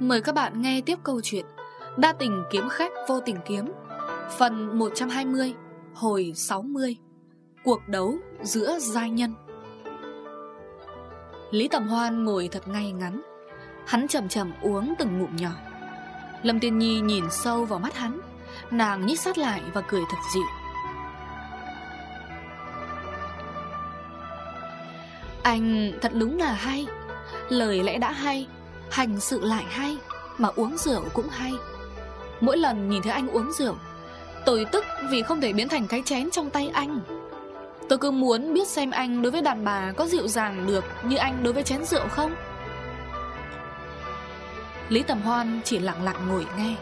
Mời các bạn nghe tiếp câu chuyện Đa tình kiếm khách vô tình kiếm, Phần 120 Hồi 60 Cuộc đấu giữa giai nhân. Lý Tầm Hoan ngồi thật ngay ngắn, Hắn chậm chậm uống từng ngụm nhỏ. Lâm Tiên Nhi nhìn sâu vào mắt hắn, Nàng nhích sát lại và cười thật dịu. Anh thật đúng là hay, Lời lẽ đã hay Hành sự lại hay, Mà uống rượu cũng hay. Mỗi lần nhìn thấy anh uống rượu, Tôi tức vì không thể biến thành cái chén trong tay anh. Tôi cứ muốn biết xem anh đối với đàn bà có dịu dàng được Như anh đối với chén rượu không? Lý Tầm Hoan chỉ lặng lặng ngồi nghe.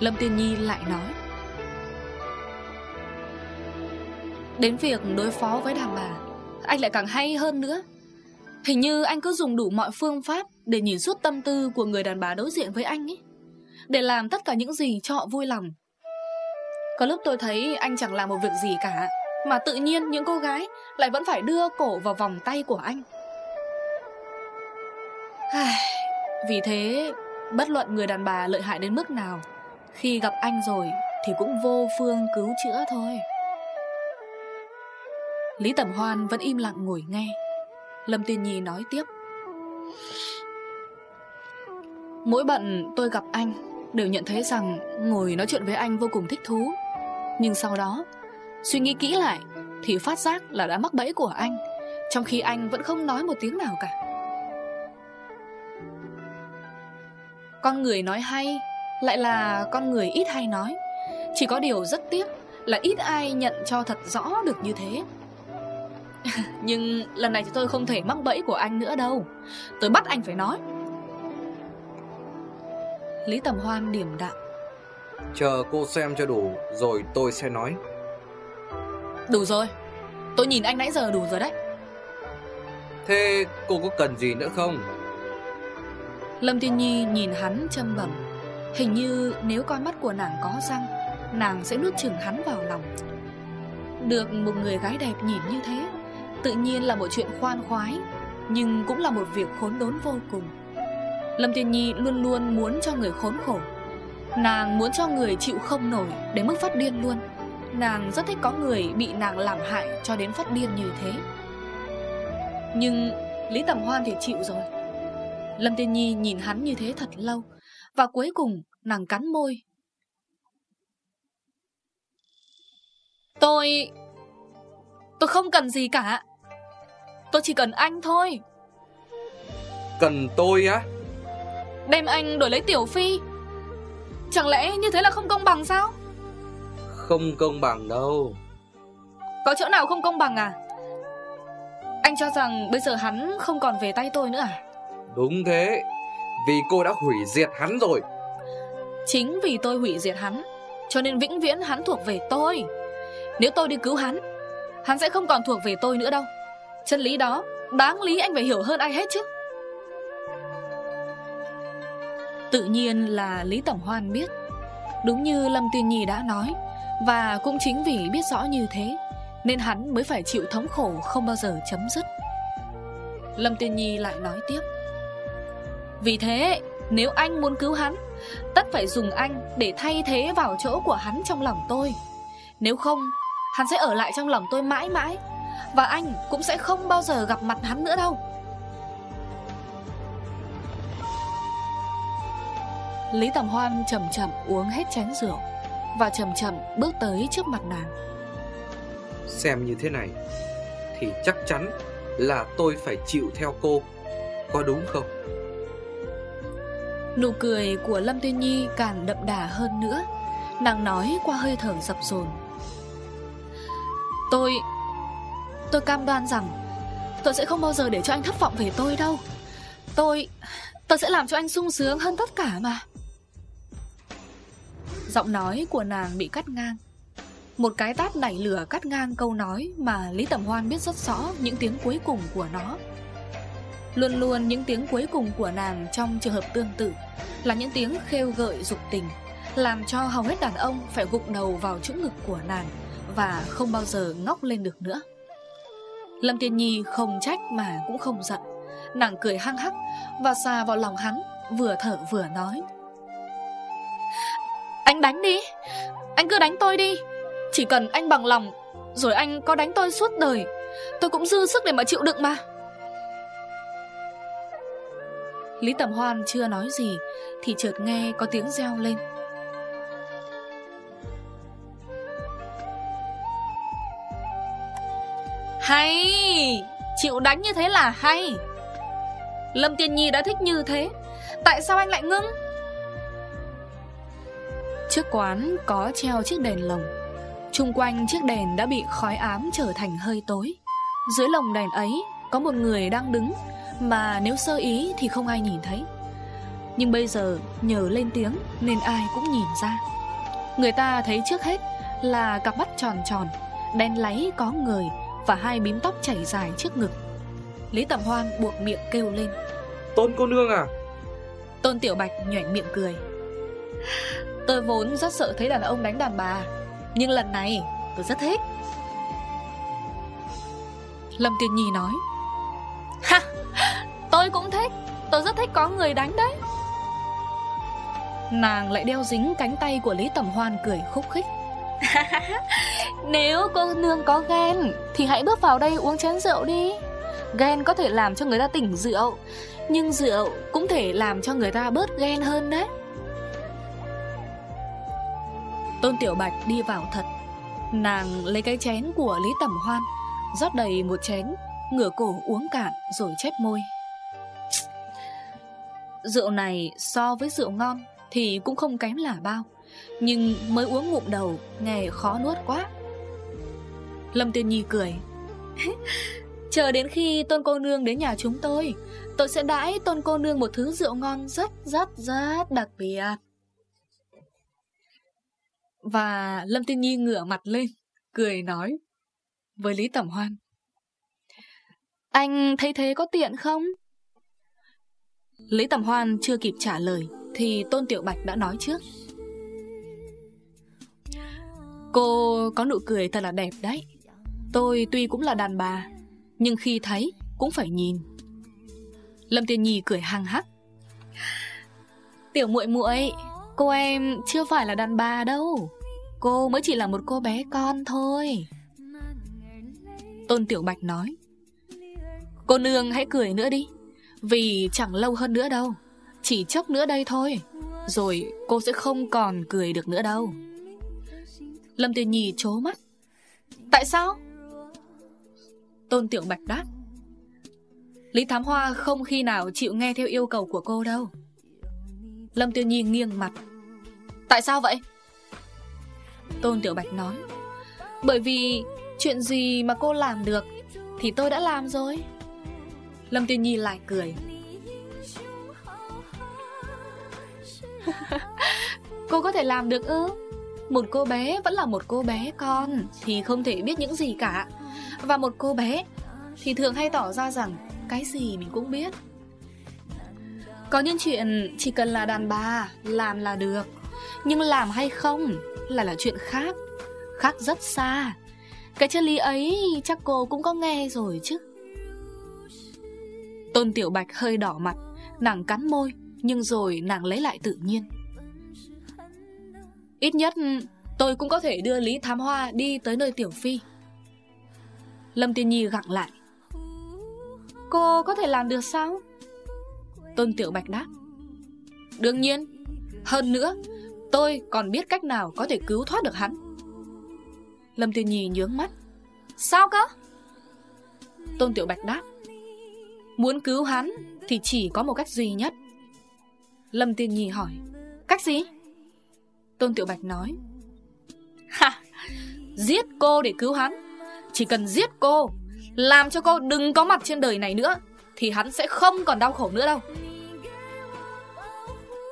Lâm Tiên Nhi lại nói, Đến việc đối phó với đàn bà, Anh lại càng hay hơn nữa. Hình như anh cứ dùng đủ mọi phương pháp Để nhìn suốt tâm tư của người đàn bà đối diện với anh ấy, Để làm tất cả những gì cho họ vui lòng. Có lúc tôi thấy anh chẳng làm một việc gì cả, Mà tự nhiên những cô gái Lại vẫn phải đưa cổ vào vòng tay của anh. Vì thế, Bất luận người đàn bà lợi hại đến mức nào, Khi gặp anh rồi Thì cũng vô phương cứu chữa thôi. Lý Tẩm Hoan vẫn im lặng ngồi nghe. Lâm Tiên Nhi nói tiếp. Mỗi bận tôi gặp anh, Đều nhận thấy rằng Ngồi nói chuyện với anh vô cùng thích thú. Nhưng sau đó, Suy nghĩ kỹ lại Thì phát giác là đã mắc bẫy của anh, Trong khi anh vẫn không nói một tiếng nào cả. Con người nói hay, Lại là con người ít hay nói. Chỉ có điều rất tiếc Là ít ai nhận cho thật rõ được như thế. Nhưng lần này thì tôi không thể mắc bẫy của anh nữa đâu. Tôi bắt anh phải nói. Lý Tầm Hoan điểm đạm. Chờ cô xem cho đủ Rồi tôi sẽ nói. Đủ rồi. Tôi nhìn anh nãy giờ đủ rồi đấy. Thế cô có cần gì nữa không? Lâm Tiên Nhi nhìn hắn châm bẩm. Hình như nếu con mắt của nàng có răng Nàng sẽ nuốt chừng hắn vào lòng. Được một người gái đẹp nhìn như thế Tự nhiên là một chuyện khoan khoái, Nhưng cũng là một việc khốn đốn vô cùng. Lâm Tiên Nhi luôn luôn muốn cho người khốn khổ. Nàng muốn cho người chịu không nổi Đến mức phát điên luôn. Nàng rất thích có người bị nàng làm hại Cho đến phát điên như thế. Nhưng Lý Tầm Hoan thì chịu rồi. Lâm Tiên Nhi nhìn hắn như thế thật lâu, Và cuối cùng nàng cắn môi. Tôi Tôi không cần gì cả. Tôi chỉ cần anh thôi. Cần tôi á? Đem anh đổi lấy Tiểu Phi. Chẳng lẽ như thế là không công bằng sao? Không công bằng đâu. Có chỗ nào không công bằng à? Anh cho rằng bây giờ hắn không còn về tay tôi nữa à? Đúng thế. Vì cô đã hủy diệt hắn rồi. Chính vì tôi hủy diệt hắn Cho nên vĩnh viễn hắn thuộc về tôi. Nếu tôi đi cứu hắn Hắn sẽ không còn thuộc về tôi nữa đâu Chân lý đó, Đáng lý anh phải hiểu hơn ai hết chứ. Tự nhiên là Lý Tổng Hoan biết. Đúng như Lâm Tuyền Nhi đã nói, Và cũng chính vì biết rõ như thế, Nên hắn mới phải chịu thống khổ Không bao giờ chấm dứt. Lâm Tiên Nhi lại nói tiếp. Vì thế, Nếu anh muốn cứu hắn, Tất phải dùng anh để thay thế vào chỗ của hắn trong lòng tôi. Nếu không, Hắn sẽ ở lại trong lòng tôi mãi mãi và anh cũng sẽ không bao giờ gặp mặt hắn nữa đâu. Lý Tầm Hoan chậm chậm uống hết chén rượu Và chậm chậm bước tới trước mặt nàng. Xem như thế này Thì chắc chắn là tôi phải chịu theo cô Có đúng không? Nụ cười của Lâm Tuyên Nhi càng đậm đà hơn nữa. Nàng nói qua hơi thở dập dồn. Tôi Tôi cam đoan rằng Tôi sẽ không bao giờ để cho anh thất vọng về tôi đâu. Tôi Tôi sẽ làm cho anh sung sướng hơn tất cả mà. Giọng nói của nàng bị cắt ngang. Một cái tát nảy lửa cắt ngang câu nói Mà Lý tẩm Hoan biết rất rõ Những tiếng cuối cùng của nó. Luôn luôn những tiếng cuối cùng của nàng Trong trường hợp tương tự Là những tiếng khêu gợi dục tình, Làm cho hầu hết đàn ông Phải gục đầu vào chỗ ngực của nàng Và không bao giờ ngóc lên được nữa. Lâm Tiên Nhi không trách mà cũng không giận. Nàng cười hăng hắc Và xà vào lòng hắn, vừa thở vừa nói. Anh đánh đi, Anh cứ đánh tôi đi. Chỉ cần anh bằng lòng, Rồi anh có đánh tôi suốt đời, Tôi cũng dư sức để mà chịu đựng mà. Lý Tầm Hoan chưa nói gì Thì chợt nghe có tiếng reo lên. Hay, Chịu đánh như thế là hay. Lâm Tiên Nhi đã thích như thế, Tại sao anh lại ngưng? Trước quán có treo chiếc đèn lồng. Trung quanh chiếc đèn đã bị khói ám trở thành hơi tối. Dưới lồng đèn ấy, có một người đang đứng, Mà nếu sơ ý thì không ai nhìn thấy. Nhưng bây giờ, nhờ lên tiếng nên ai cũng nhìn ra. Người ta thấy trước hết là cặp mắt tròn tròn, Đen láy có người. Và hai bím tóc chảy dài trước ngực. Lý Tầm Hoan buộc miệng kêu lên. Tôn cô nương à? Tôn Tiểu Bạch nhoẻn miệng cười. Tôi vốn rất sợ thấy đàn ông đánh đàn bà Nhưng lần này tôi rất thích. Lâm Tiên Nhi nói. Ha Tôi cũng thích. Tôi rất thích có người đánh đấy. Nàng lại đeo dính cánh tay của Lý Tầm Hoan cười khúc khích Nếu cô nương có ghen, Thì hãy bước vào đây uống chén rượu đi. Ghen có thể làm cho người ta tỉnh rượu, Nhưng rượu cũng thể làm cho người ta bớt ghen hơn đấy. Tôn Tiểu Bạch đi vào thật. Nàng lấy cái chén của Lý Tẩm Hoan, rót đầy một chén, Ngửa cổ uống cạn rồi chép môi. Rượu này so với rượu ngon thì cũng không kém là bao. Nhưng mới uống ngụm đầu, Nghe khó nuốt quá. Lâm Tiên Nhi cười. cười Chờ đến khi tôn cô nương đến nhà chúng tôi Tôi sẽ đãi tôn cô nương một thứ rượu ngon rất rất rất đặc biệt. Và Lâm Tiên Nhi ngửa mặt lên, Cười nói Với Lý Tẩm Hoan. Anh thấy thế có tiện không? Lý Tẩm Hoan chưa kịp trả lời. Thì Tôn Tiểu Bạch đã nói trước. Cô có nụ cười thật là đẹp đấy. Tôi tuy cũng là đàn bà, nhưng khi thấy cũng phải nhìn. Lâm Tiên Nhi cười hăng hắc. Tiểu muội muội, Cô em chưa phải là đàn bà đâu. Cô mới chỉ là một cô bé con thôi. Tôn Tiểu Bạch nói. Cô nương hãy cười nữa đi, Vì chẳng lâu hơn nữa đâu. Chỉ chốc nữa đây thôi, Rồi cô sẽ không còn cười được nữa đâu. Lâm Tiên Nhi chố mắt. Tại sao? Tôn Tiểu Bạch đáp. Lý Thám Hoa không khi nào chịu nghe theo yêu cầu của cô đâu. Lâm Tiêu Nhi nghiêng mặt. Tại sao vậy? Tôn Tiểu Bạch nói. Bởi vì chuyện gì mà cô làm được Thì tôi đã làm rồi. Lâm Tiêu Nhi lại cười. Cô có thể làm được ư? Một cô bé vẫn là một cô bé con, Thì không thể biết những gì cả. Và một cô bé, Thì thường hay tỏ ra rằng Cái gì mình cũng biết. Có những chuyện chỉ cần là đàn bà, Làm là được. Nhưng làm hay không Là là chuyện khác Khác rất xa. Cái chân lý ấy chắc cô cũng có nghe rồi chứ. Tôn Tiểu Bạch hơi đỏ mặt, Nàng cắn môi. Nhưng rồi nàng lấy lại tự nhiên. Ít nhất, tôi cũng có thể đưa Lý Thám Hoa đi tới nơi Tiểu Phi. Lâm Tiên Nhi gặng lại. Cô có thể làm được sao? Tôn Tiểu Bạch đáp. Đương nhiên. Hơn nữa, Tôi còn biết cách nào có thể cứu thoát được hắn. Lâm Tiên Nhi nhướng mắt. Sao cơ? Tôn Tiểu Bạch đáp. Muốn cứu hắn Thì chỉ có một cách duy nhất. Lâm Tiên Nhi hỏi. Cách gì? Tôn Tiểu Bạch nói. Ha! Giết cô để cứu hắn. Chỉ cần giết cô Làm cho cô đừng có mặt trên đời này nữa Thì hắn sẽ không còn đau khổ nữa đâu.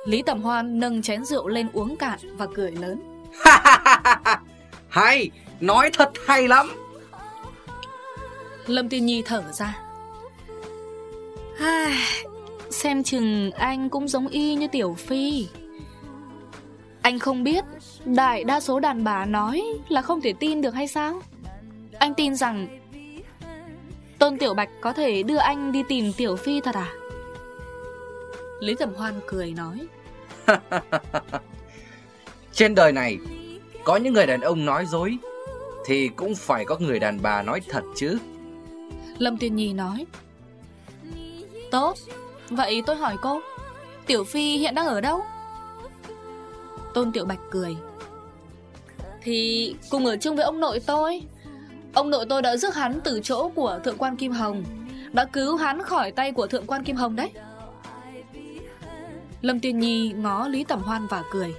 Lý Tầm Hoan nâng chén rượu lên uống cạn và cười lớn. Hay, nói thật hay lắm! Lâm Tiên Nhi thở ra Xem chừng anh cũng giống y như Tiểu Phi. Anh không biết Đại đa số đàn bà nói là không thể tin được hay sao? Anh tin rằng Tôn Tiểu Bạch có thể đưa anh đi tìm Tiểu Phi thật à? Lý Tầm Hoan cười nói. Trên đời này Có những người đàn ông nói dối Thì cũng phải có người đàn bà nói thật chứ. Lâm Tiên Nhi nói. Tốt Vậy tôi hỏi cô, Tiểu Phi hiện đang ở đâu? Tôn Tiểu Bạch cười. Thì cùng ở chung với ông nội tôi. Ông nội tôi đã rước hắn từ chỗ của Thượng quan Kim Hồng. Đã cứu hắn khỏi tay của Thượng quan Kim Hồng đấy. Lâm Tiên Nhi ngó Lý Tẩm Hoan và cười.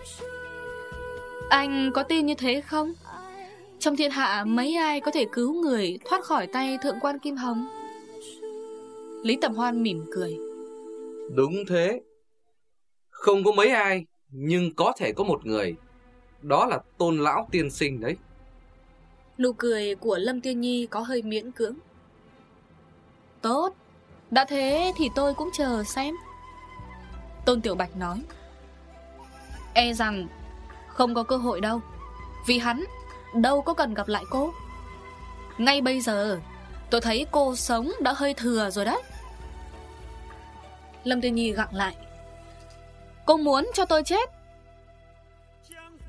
Anh có tin như thế không? Trong thiên hạ mấy ai có thể cứu người thoát khỏi tay Thượng quan Kim Hồng? Lý Tẩm Hoan mỉm cười. Đúng thế. Không có mấy ai, Nhưng có thể có một người. Đó là tôn lão tiên sinh đấy. Nụ cười của Lâm Tiên Nhi có hơi miễn cưỡng. Tốt. Đã thế thì tôi cũng chờ xem. Tôn Tiểu Bạch nói. E rằng Không có cơ hội đâu. Vì hắn đâu có cần gặp lại cô. Ngay bây giờ, Tôi thấy cô sống đã hơi thừa rồi đấy. Lâm Tiên Nhi gặng lại. Cô muốn cho tôi chết?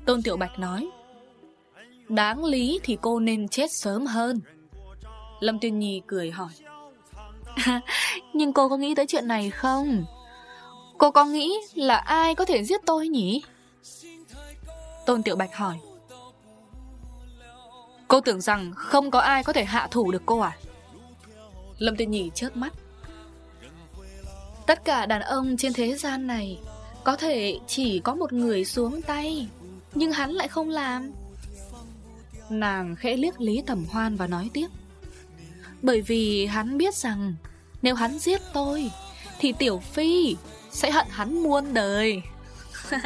Tôn Tiểu Bạch nói. Đáng lý thì cô nên chết sớm hơn. Lâm Tiên Nhi cười hỏi. Nhưng cô có nghĩ tới chuyện này không? Cô có nghĩ là ai có thể giết tôi nhỉ? Tôn Tiểu Bạch hỏi. Cô tưởng rằng không có ai có thể hạ thủ được cô à? Lâm Tiên Nhi chớp mắt Tất cả đàn ông trên thế gian này, Có thể chỉ có một người xuống tay, Nhưng hắn lại không làm. Nàng khẽ liếc Lý Tầm Hoan và nói tiếp. Bởi vì hắn biết rằng, Nếu hắn giết tôi, Thì Tiểu Phi Sẽ hận hắn muôn đời.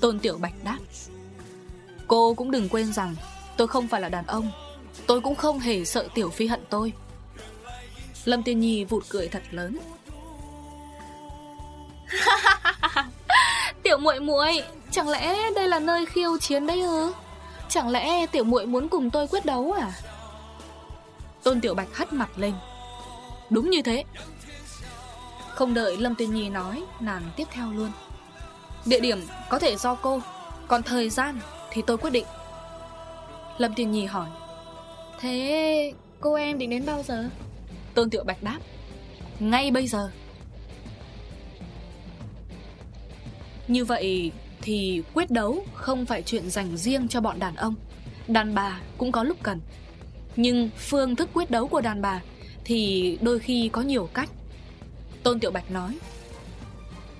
Tôn Tiểu Bạch đáp. Cô cũng đừng quên rằng, Tôi không phải là đàn ông. Tôi cũng không hề sợ Tiểu Phi hận tôi. Lâm Tiên Nhi vụt cười thật lớn. Tiểu muội muội Chẳng lẽ đây là nơi khiêu chiến đấy ư? Chẳng lẽ tiểu muội muốn cùng tôi quyết đấu à? Tôn Tiểu Bạch hất mặt lên. Đúng như thế. Không đợi Lâm Tiên Nhi nói Nàng tiếp theo luôn. Địa điểm có thể do cô Còn thời gian thì tôi quyết định. Lâm Tiên Nhi hỏi. Thế cô em định đến bao giờ Tôn Tiểu Bạch đáp, Ngay bây giờ. Như vậy thì quyết đấu không phải chuyện dành riêng cho bọn đàn ông. Đàn bà cũng có lúc cần. Nhưng phương thức quyết đấu của đàn bà Thì đôi khi có nhiều cách. Tôn Tiểu Bạch nói,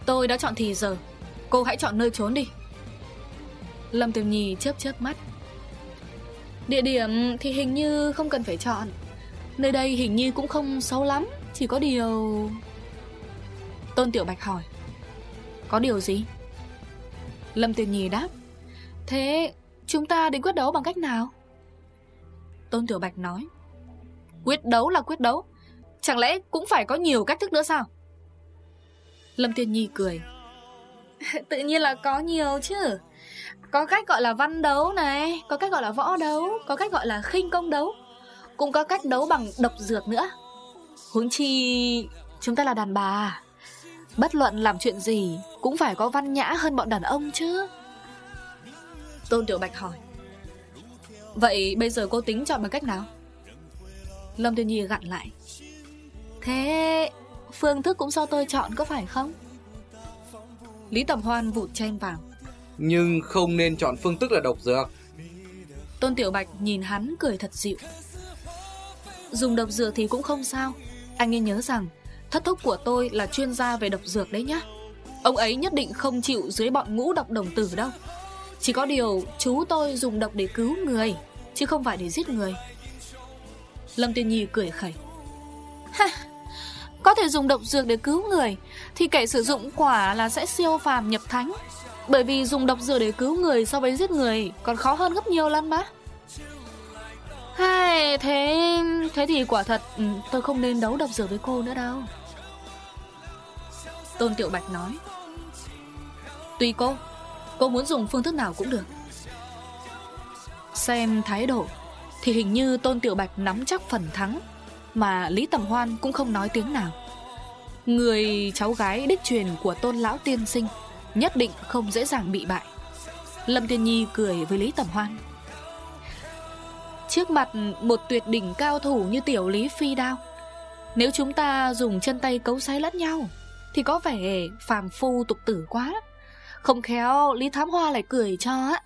Tôi đã chọn thì giờ. Cô hãy chọn nơi trốn đi. Lâm Tiểu Nhi chớp chớp mắt. Địa điểm thì hình như không cần phải chọn. Nơi đây hình như cũng không xấu lắm, Chỉ có điều Tôn Tiểu Bạch hỏi. Có điều gì? Lâm Tiền Nhi đáp. Thế chúng ta định quyết đấu bằng cách nào? Tôn Tiểu Bạch nói. Quyết đấu là quyết đấu. Chẳng lẽ cũng phải có nhiều cách thức nữa sao? Lâm Tiên Nhi cười. Tự nhiên là có nhiều chứ. Có cách gọi là văn đấu này, Có cách gọi là võ đấu, Có cách gọi là khinh công đấu. Cũng có cách đấu bằng độc dược nữa. Huống chi Chúng ta là đàn bà. Bất luận làm chuyện gì Cũng phải có văn nhã hơn bọn đàn ông chứ. Tôn Tiểu Bạch hỏi. Vậy bây giờ cô tính chọn bằng cách nào? Lâm Tiêu Nhi gặn lại. Thế Phương thức cũng do tôi chọn có phải không? Lý Tầm Hoan vụt chen vào. Nhưng không nên chọn phương thức là độc dược. Tôn Tiểu Bạch nhìn hắn cười thật dịu Dùng độc dược thì cũng không sao. Anh nên nhớ rằng Thất thúc của tôi là chuyên gia về độc dược đấy nhá. Ông ấy nhất định không chịu dưới bọn ngũ độc đồng tử đâu. Chỉ có điều chú tôi dùng độc để cứu người Chứ không phải để giết người. Lâm Tiên Nhi cười khẩy. Ha, Có thể dùng độc dược để cứu người Thì kẻ sử dụng quả là sẽ siêu phàm nhập thánh. Bởi vì dùng độc dược để cứu người so với giết người Còn khó hơn gấp nhiều lần mà. Hai, thế thế thì quả thật ừ, tôi không nên đấu độc dược với cô nữa đâu. Tôn Tiểu Bạch nói. Tùy cô Cô muốn dùng phương thức nào cũng được. Xem thái độ Thì hình như Tôn Tiểu Bạch nắm chắc phần thắng Mà Lý Tầm Hoan cũng không nói tiếng nào. Người cháu gái đích truyền của tôn lão tiên sinh Nhất định không dễ dàng bị bại. Lâm Tiên Nhi cười với Lý Tầm Hoan. Trước mặt một tuyệt đỉnh cao thủ như tiểu Lý Phi Đao. Nếu chúng ta dùng chân tay cấu xé lẫn nhau, Thì có vẻ phàm phu tục tử quá. Không khéo, Lý Thám Hoa lại cười cho. Á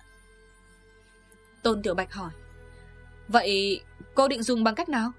Tôn Tiểu Bạch hỏi, Vậy cô định dùng bằng cách nào?